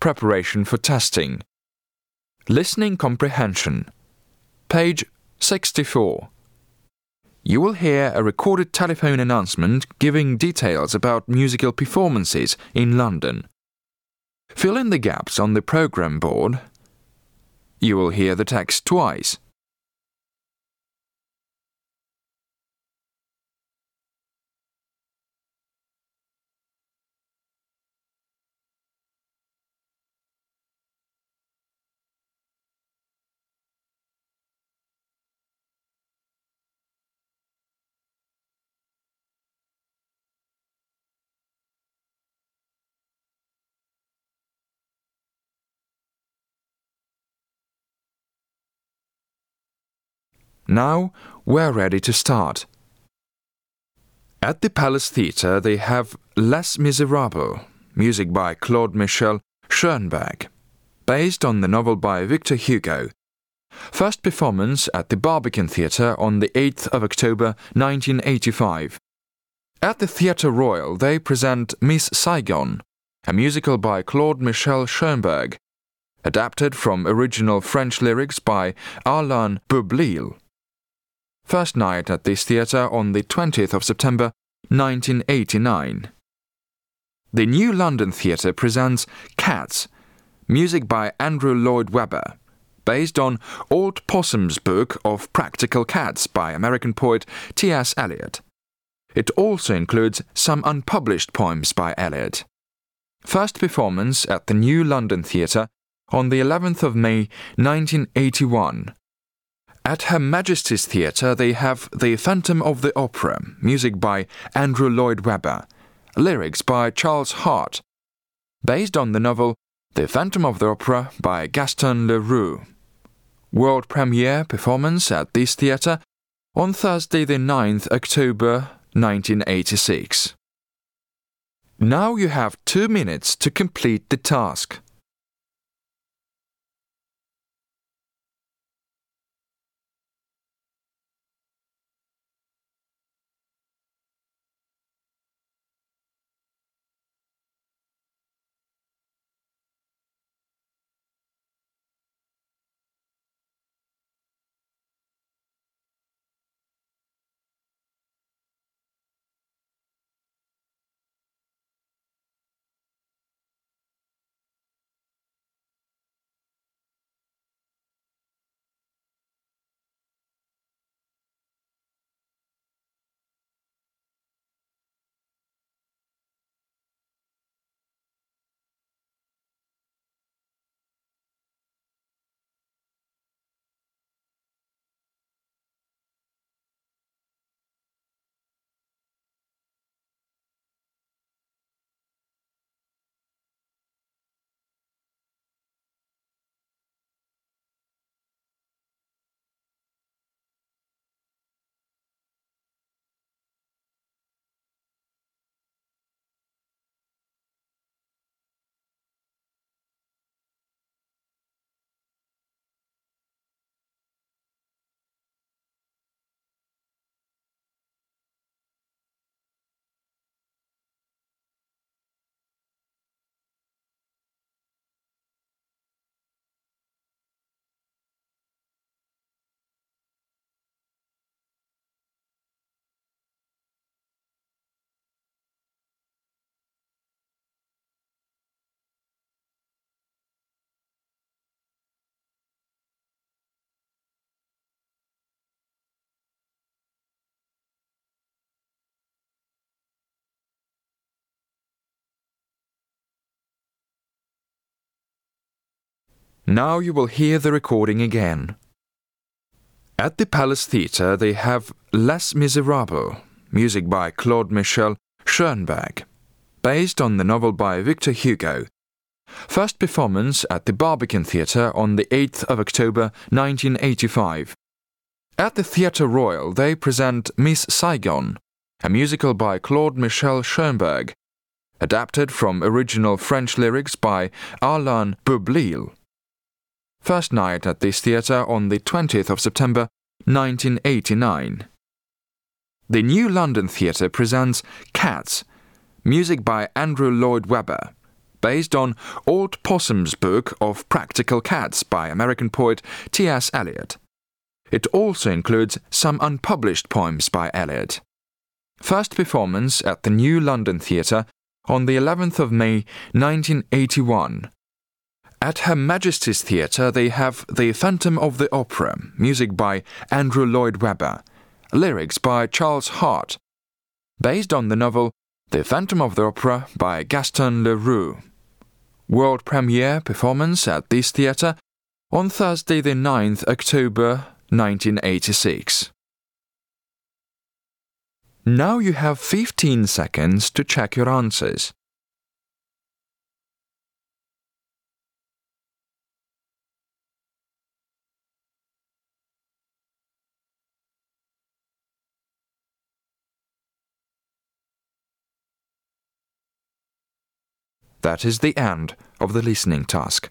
Preparation for Testing. Listening Comprehension. Page 64. You will hear a recorded telephone announcement giving details about musical performances in London. Fill in the gaps on the program board. You will hear the text twice. Now we're ready to start. At the Palace Theatre, they have Les Miserables, music by Claude Michel Schoenberg, based on the novel by Victor Hugo. First performance at the Barbican Theatre on the 8th of October 1985. At the Theatre Royal, they present Miss Saigon, a musical by Claude Michel Schoenberg, adapted from original French lyrics by Alain Boublil. First night at this theatre on the 20th of September 1989. The New London Theatre presents Cats, music by Andrew Lloyd Webber, based on Old Possum's book of Practical Cats by American poet T.S. Eliot. It also includes some unpublished poems by Eliot. First performance at the New London Theatre on the 11th of May 1981. At Her Majesty's Theatre, they have The Phantom of the Opera, music by Andrew Lloyd Webber, lyrics by Charles Hart, based on the novel The Phantom of the Opera by Gaston Leroux. World premiere performance at this theatre on Thursday, the 9th October 1986. Now you have two minutes to complete the task. Now you will hear the recording again. At the Palace Theatre, they have Les Miserables, music by Claude Michel Schoenberg, based on the novel by Victor Hugo. First performance at the Barbican Theatre on the 8th of October 1985. At the Theatre Royal, they present Miss Saigon, a musical by Claude Michel Schoenberg, adapted from original French lyrics by Alain Boublil. First night at this theatre on the 20th of September 1989. The New London Theatre presents Cats, music by Andrew Lloyd Webber, based on Old Possum's book of Practical Cats by American poet T.S. Eliot. It also includes some unpublished poems by Eliot. First performance at the New London Theatre on the 11th of May 1981. At Her Majesty's Theatre, they have The Phantom of the Opera, music by Andrew Lloyd Webber, lyrics by Charles Hart, based on the novel The Phantom of the Opera by Gaston Leroux. World premiere performance at this theatre on Thursday, the 9th October 1986. Now you have 15 seconds to check your answers. That is the end of the listening task.